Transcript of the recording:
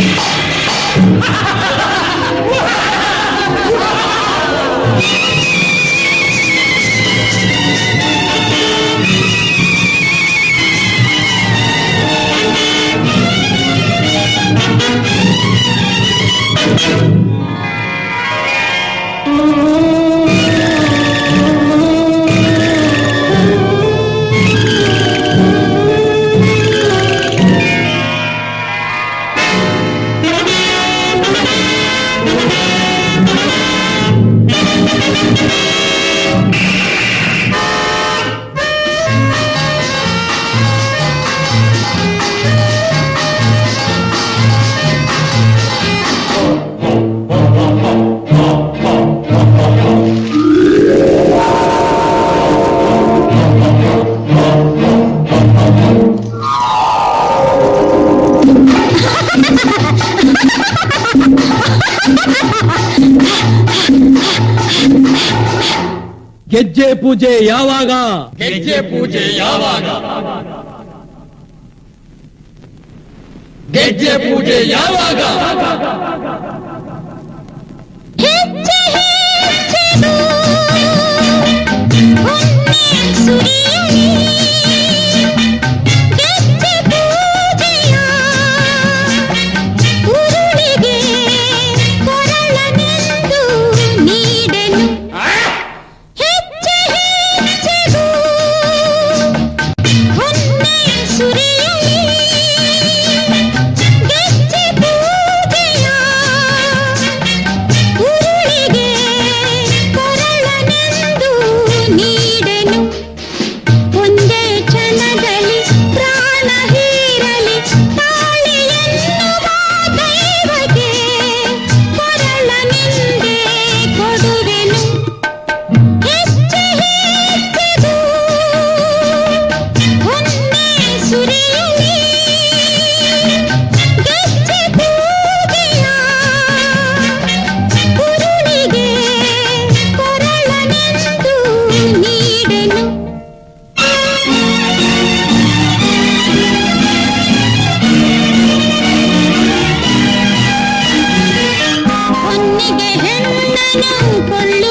Yeah. ಗೆಜ್ಜೆ ಪೂಜೆ ಯಾವಾಗ? ಗೆಜ್ಜೆ ಪೂಜೆ ಯಾವಾಗ? ಗೆಜ್ಜೆ ಪೂಜೆ ಯಾವಾಗ? ಹೆಜ್ಜೆ ಹೆಜ್ಜೆದು ಸುರಿ कर